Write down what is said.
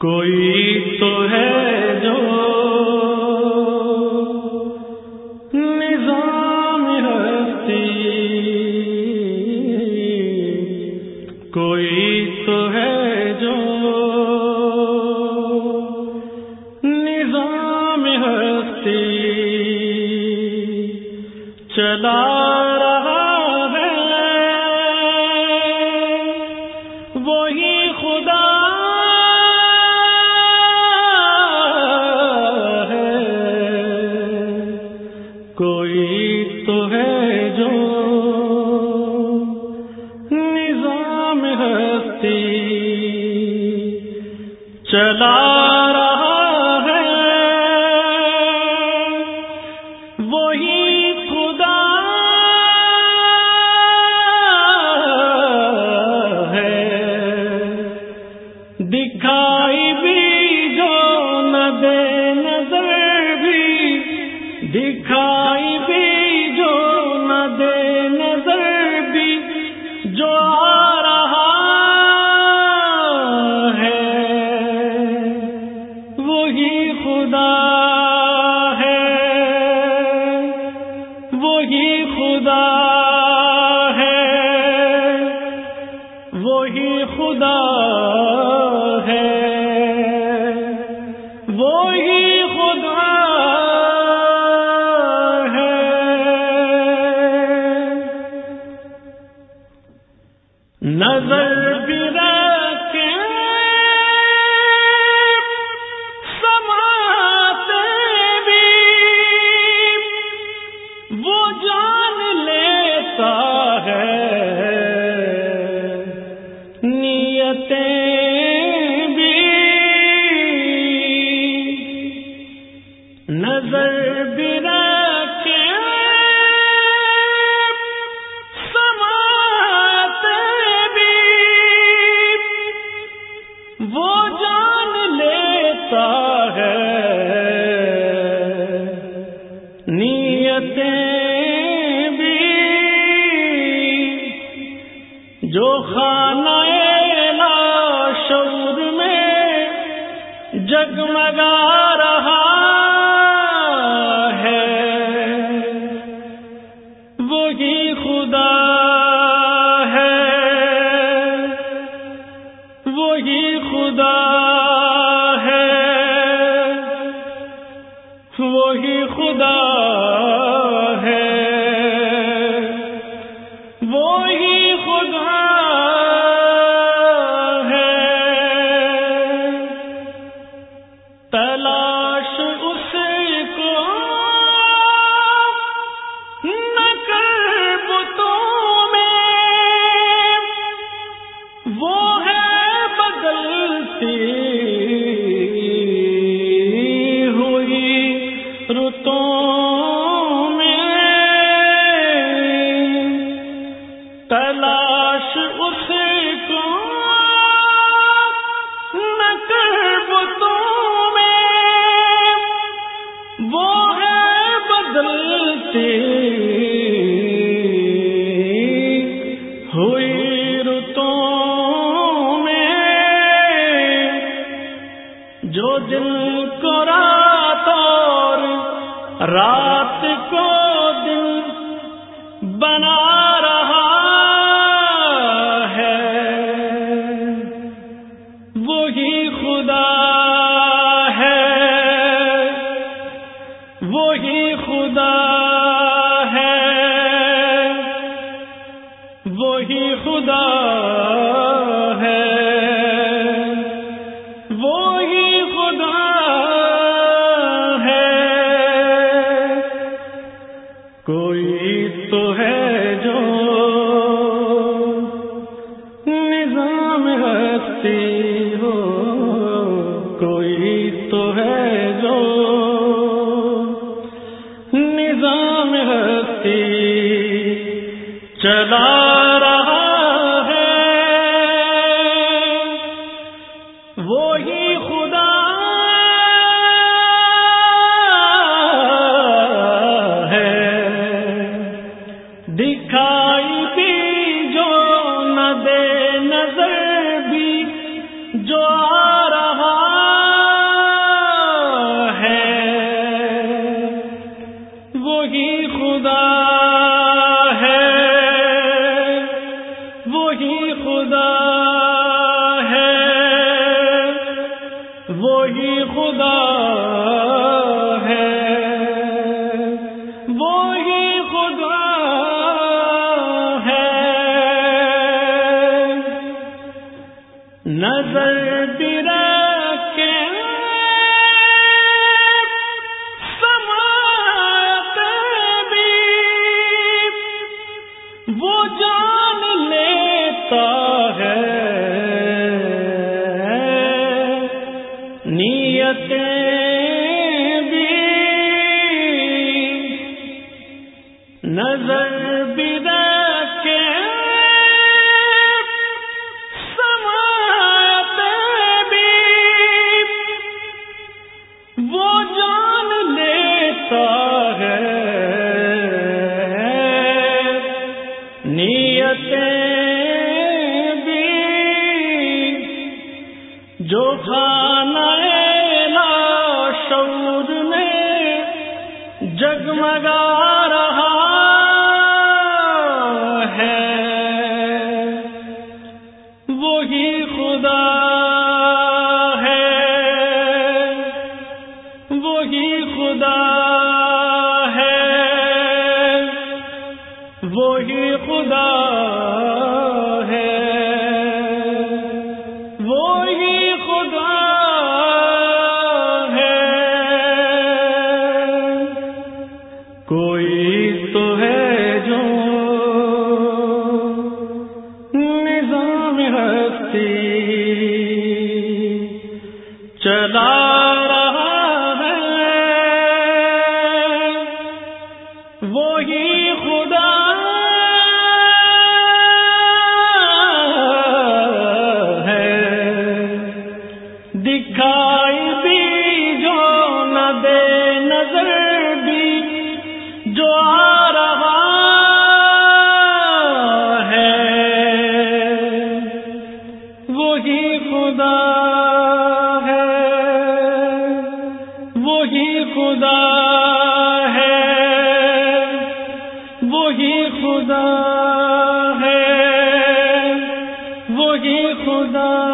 کوئی تو ہے جو نظام ہستی کوئی تو ہے جو نظام ہستی چلا چلا رہا ہے۔ وہی خدا ہے۔ دکھائی خدا ہے۔ وہی خدا ہے۔ نظر جو وہی خدا تھی رات کو دن بنا رہا ہے وہی خدا چلا خدا ہے۔ وہی خدا ہے۔ نظر برا کے جو کھانا لا شعور میں جگمگا رہا ہے، وہی خدا ہے، وہی خدا ہے، وہی خدا ہے وہی ہستی چلا رہا ہے۔ وہی خدا۔ ہے۔ دکھا وہی خدا ہے۔ وہی خدا ہے۔ وہی خدا ہے۔ وہی خدا